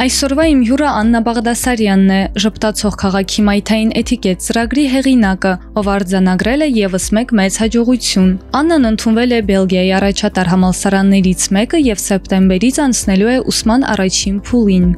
Այսօրվա իմ հյուրը Աննա Բաղդասարյանն է, ժպտացող քաղաքի մայթային էթիկետ ծրագրի հեղինակը, ով արձանագրել է եւս մեկ մեծ հաջողություն։ Աննան ընդունվել է Բելգիայի առաջատար համալսարաններից մեկը եւ սեպտեմբերից անցնելու է ուսման առաջին փուլին։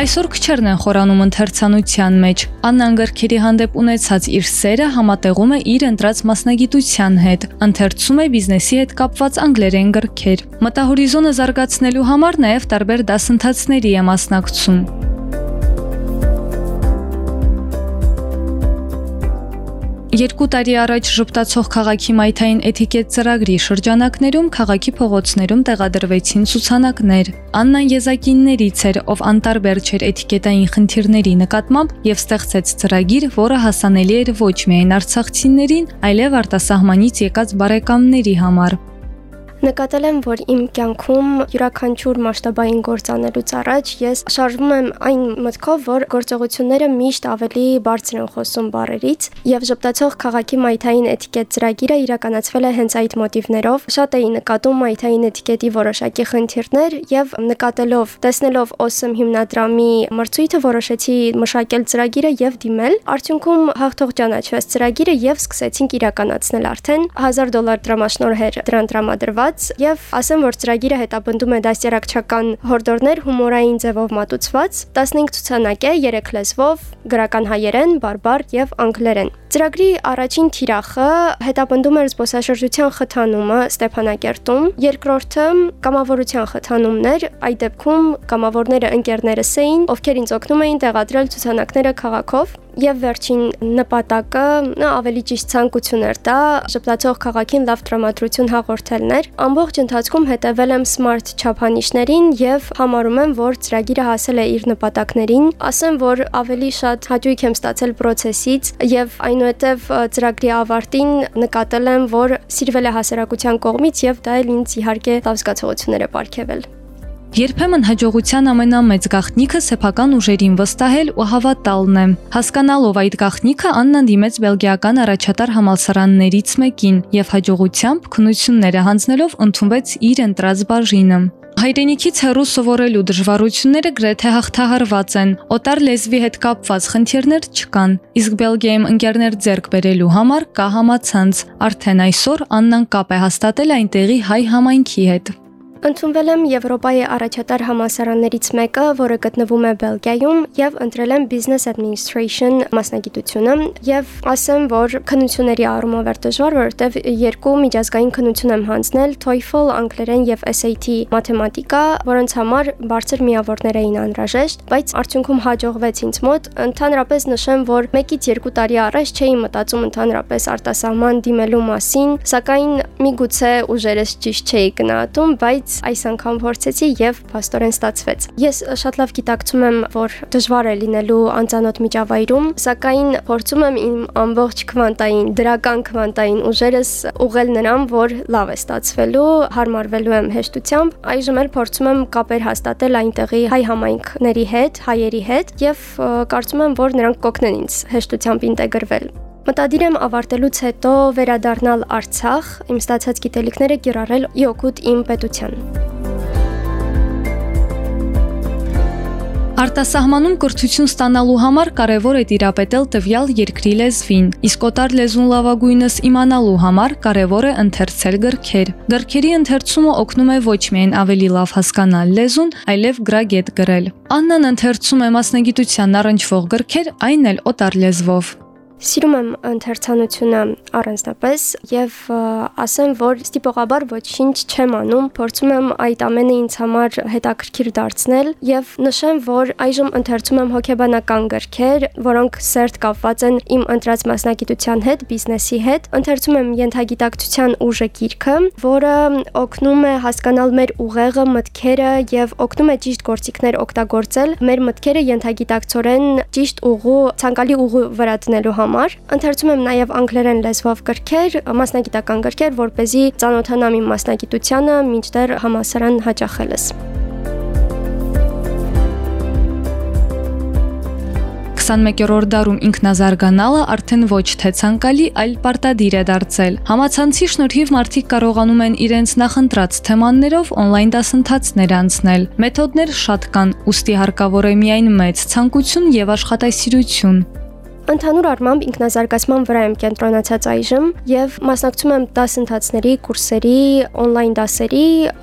Այսօր քչերն են խորանում ընթերցանության մեջ։ Աննան գրքերի հանդեպ ունեցած իր սերը համատեղում է իր ընտրած մասնագիտության հետ։ Ընթերցում է բիզնեսի հետ կապված անգլերեն գրքեր։ Մտահորիզոնը զարգացնելու համար նաև տարբեր դասընթացների է մասնակցում։ Երկու տարի առաջ ժպտացող քաղաքի մայթային էթիկետ ծրագրի շրջանակներում քաղաքի փողոցներում տեղադրվեցին ցուցանակներ։ Աննան Եզակիններից էր, ով անտարբեր չէր էթիկետային խնդիրների նկատմամբ եւ ստեղծեց ծրագիր, որը հասանելի էր ոչ միայն արցախցիներին, այլև արտասահմանից եկած բարեկամների համար։ Նկատել եմ, որ իմ կյանքում յուրաքանչյուր մասշտաբային գործ անելուց առաջ ես շարժվում եմ այն մտքով, որ գործողությունները միշտ ավելի բարձր են խոսում բարերից, եւ ժպտացող քաղաքի մայթային էթիկետ ծրագիրը իրականացվել է հենց այդ մոտիվներով։ Շատ էի նկատում մայթային էթիկետի որոշակի խնդիրներ եւ նկատելով, տեսնելով OSM հիմնադրամի մրցույթը որոշեցի մշակել ծրագիրը եւ դիմել։ Արդյունքում հաղթող ճանաչվեց ծրագիրը եւ սկսեցինք իրականացնել արդեն 1000 դոլար դրամաշնորհեր դրան տրամադրված ստացված եւ ասեմ, որ ծրագիրը հետապնդում է դաստիարակչական հորդորներ հումորային ձևով մատուցված, 15 ցուցանակ է 3 լեզվով՝ գրական հայերեն, բարբար եւ անգլերեն։ Ծրագրի առաջին թիրախը հետապնդում էր զբոսաշրջության խթանումը Ստեփանակերտում, երկրորդը կամավորության խթանումներ, այդ դեպքում կամավորները ընկերներս էին, ովքեր ինձ օգնում էին տեղադրել ցուցանակները քաղաքով, եւ վերջին նպատակը ավելի ճիշտ ցանկություն էր դա շփտացող քաղաքին լավ տրամադրություն հաղորդելն էր ամբողջ ընթացքում հետևել եմ smart չափանիշներին եւ համարում եմ որ ծրագիրը հասել է իր նպատակներին ասեմ որ ավելի շատ հաճույք եմ ստացել process-ից եւ այնուհետեւ ծրագրի ավարտին նկատել եմ որ սիրվել է հասարակության կողմից եւ դա էլ ինձ իհարկե լավ զգացողություններ է ապարգևել Երբեմն հաջողության ամենամեծ գաղտնիքը սեփական ուժերին վստահել ու հավատալն է։ Հասկանալով այդ գաղտնիքը Աննան դիմեց բելգիական առաջատար համալսարաններից մեկին եւ հաջողությամբ քնությունները հանձնելով ընդունվեց իր ընտրած բաժինը։ Հայրենիքից հեռու սովորելու դժվարությունները գրեթե հաղթահարված են։ Օտար լեզվի հետ կապված խնդիրներ չկան։ Իսկ Բելգիայում ընկերներ ձեռք բերելու համար կա համացանց։ Արդեն այսօր Աննան կապ է հաստատել այնտեղի հայ համայնքի հետ։ Ընդունվել եմ Եվրոպայի առաջատար համալսարաններից մեկը, որը գտնվում է Բելգիայում, եւ ընտրել եմ Business Administration մասնագիտությունը եւ ասեմ, որ քննությունների առումով էր դժվար, որովհետեւ երկու միջազգային քննություն եմ հանձնել TOEFL, անգլերեն եւ SAT մաթեմատիկա, որոնց համար բարձր միավորներ էին անհրաժեշտ, բայց արդյունքում հաջողվեց ինձ մոտ։ Ընդհանրապես նշեմ, որ 1-ից 2 տարի առաջ չէի մտածում ընդհանրապես արտասահման դիմելու մասին, սակայն միգուցե ուժերս ճիշտ չէի գնահատում, բայց բայց այս անգամ փորձեցի եւ փաստորեն ստացվեց։ Ես շատ լավ գիտակցում եմ, որ դժվար է լինելու անծանոթ միջավայրում, սակայն փորձում եմ իմ ամբողջ քվանտային, դրական քվանտային ուժերս ուղղել նրան, որ լավ է ստացվելու, հարմարվելու եմ հեշտությամբ։ Այժմ էլ փորձում եմ կապեր հաստատել այնտեղի հայ համայնքների հետ, հայերի հետ եւ կարծում եմ, որ նրանք կօգնեն ինձ հեշտությամբ ինտեգրվել։ Մտադիր եմ ավարտելուց հետո վերադառնալ Արցախ, իմ ստացած գիտելիքները կիրառել իօգուտ իմ պետության։ Արտասահմանում կրթություն ստանալու համար կարևոր է տիրապետել տվյալ երկրի լեզվին, իսկ օտար լեզուն լավագույնս իմանալու համար կարևոր է ընթերցել գրքեր։ Գրքերի ընթերցումը օգնում է ոչ միայն ավելի լավ հասկանալ լեզուն, այլև գրագետ գրել։ Աննան ընթերցում է մասնագիտության առնչվող գրքեր, այն էլ օտար լեզվով։ Սիրում եմ ընթերցանությունը առանձնապես եւ ասեմ, որ ստիպողաբար ոչինչ չեմ անում, փորձում եմ այդ ամենը ինձ համար հետաքրքիր դարձնել եւ նշեմ, որ այժմ ընթերցում եմ հոգեբանական գրքեր, որոնք սերտ կապված են իմ ընտրած մասնագիտության հետ, բիզնեսի հետ։ Ընթերցում եմ ենթագիտակցության ուժը գիրքը, որը օգնում է հասկանալ մեր ուղեղը, մտքերը եւ օգնում է ճիշտ գործիքներ օգտագործել մեր մտքերը ենթագիտակցորեն ճիշտ ուղու, ցանկալի ուղու վրա դնելու համար համար։ Ընթերցում եմ նաև անգլերեն լեզվով գրքեր, մասնագիտական գրքեր, որ เป զի ծանոթանամ իմ մասնագիտությանը, մինչդեռ համասարան հաճախելս։ 21-րդ դարում ինքնազարգանալը արդեն ոչ թե ցանկալի, այլ պարտադիր է դարձել։ Համացանցի շնորհիվ մարդիկ կարողանում են իրենց նախընտրած թեմաներով on-line դասընթացներ անցնել։ Մեթոդներ շատ կան, ուստի հարկավոր է միայն մեծ ցանկություն եւ աշխատասիրություն։ Ընդհանուր առմամբ ինքնազարգացման վրա եմ կենտրոնացած այժմ եւ մասնակցում եմ դասընթացների, կուրսերի, on-line դասերի,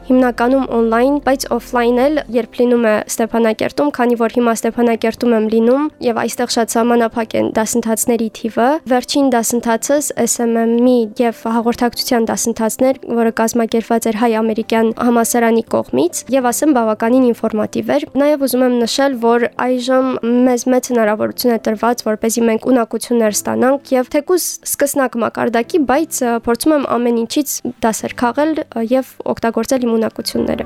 հիմնականում on-line, բայց off-line էլ երբ լինում է Ստեփանակերտում, քանի որ հիմա Ստեփանակերտում եմ լինում եւ այստեղ շատ սահմանափակ են դասընթացների թիվը։ Վերջին դասընթացս SMM-ի եւ հաղորդակցության դասընթացներ, որը կազմակերպված էր հայ-ամերիկյան համասարանի կողմից եւ ասեմ բավականին ինֆորմատիվ էր։ Նաեւ ուզում եմ նշել, որ այժմ մեզ մեծ հնարավորություն է տրված, որպեսզի մենք մենք ունակություններ ստանանք եւ թեկուզ սկսնակ մակարդակի, բայց փորձում եմ ամեն ինչից դասեր քաղել եւ օգտագործել իմ ունակությունները։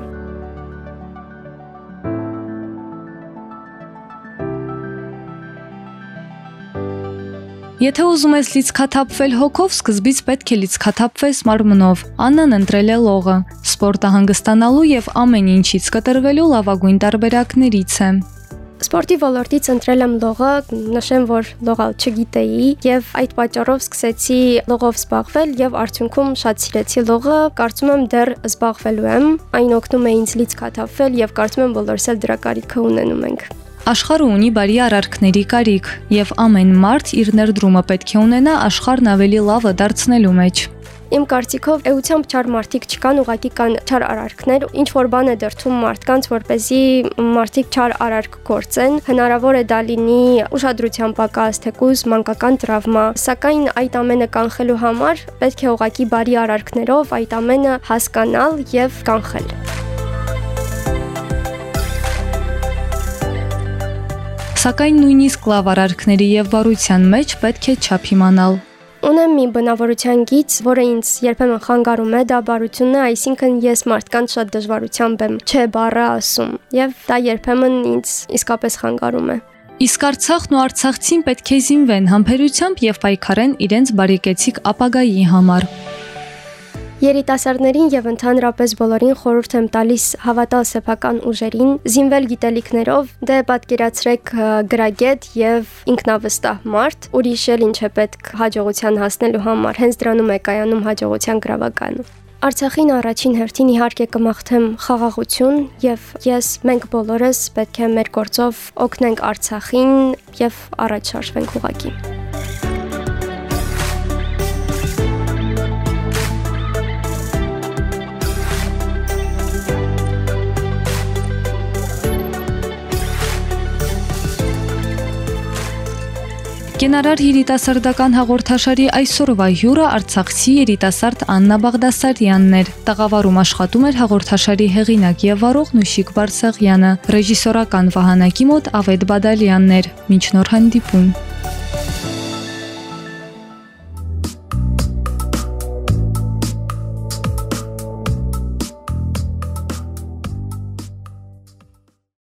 Եթե ուզում ես լիցքաթափվել հոգով, սկզբից պետք է լիցքաթափվես մարմնով։ Աննան ընտրել է լողը։ Սպորտը հանգստանալու եւ ամեն ինչից կտրվելու լավագույն տարբերակներից է։ Սպորտի ոլորտից ընտրել եմ լողը, նշեմ, որ լողալ չգիտեի եւ այդ պատճառով սկսեցի լողով զբաղվել եւ արդյունքում շատ սիրեցի լողը, կարծում եմ դեռ զբաղվելու եմ։ Այն օգնում է ինձ լիցքաթափվել եւ կարծում եմ բոլորս էլ դրա կարիքը ունենում ենք։ Աշխարհը ունի բարի արարքների կարիք, եւ ամեն մարդ իր ներդրումը պետք է ունենա աշխարհն ավելի լավը դարձնելու մեջ։ Իմ կարծիքով էությամբ չար մարդիկ չկան, ուղղակի կան չար արարքներ, ինչ որ բան է դրթում մարդկանց, որ เป զի մարդիկ չար արարք գործեն, հնարավոր է դա լինի ուշադրության պակաս, թեկուզ մանկական տրավմա, սակայն այդ ամենը կանխելու համար պետք է ուղղակի բարի արարքներով այդ ամենը հասկանալ եւ կանխել։ Սակայն նույնիսկ լավ արարքների եւ բարության մեջ պետք է չափ իմանալ։ Ունեմ մի բնավորության գիծ, որը ինձ երբեմն խանգարում է, դա բարությունն է, այսինքն ես մարդկանց շատ դժվարությամբ եմ չէ բառը ասում, եւ դա երբեմն ինձ իսկապես խանգարում է։ Իսկ Արցախն ու Արցախցին պետք է զինվեն համբերությամբ եւ պայքարեն իրենց բարեկեցիկ ապագայի համար։ Երիտասարդներին եւ ընդհանրապես բոլորին խորհուրդ եմ տալիս հավատալ սեփական ուժերին, զինվել գիտելիքներով, դե պատկերացրեք գրագետ եւ ինքնավստահ մարդ, ուրիշ էլ ինչ է պետք հաջողության հասնելու համար, հենց դրանում է կայանում հաջողության գրավականը։ Արցախին առաջին հերթին իհարկե կմաղթեմ խաղաղություն եւ ես մենք բոլորս պետք է մեր գործով օգնենք Արցախին եւ առաջ շարժվենք ուղակի։ Կենարար երիտասարդական հաղորդաշարի այսօրվա հյուրը Արցախցի երիտասարդ Աննա Բաղդասարյանն էր։ Տաղավարում աշխատում էր հաղորդաշարի հեղինակ եւ վարող Նուշիկ Բարսեղյանը, ռեժիսորական վահանակի մոտ Ավետ Բադալյանն էր։ Մինչ նոր հանդիպում։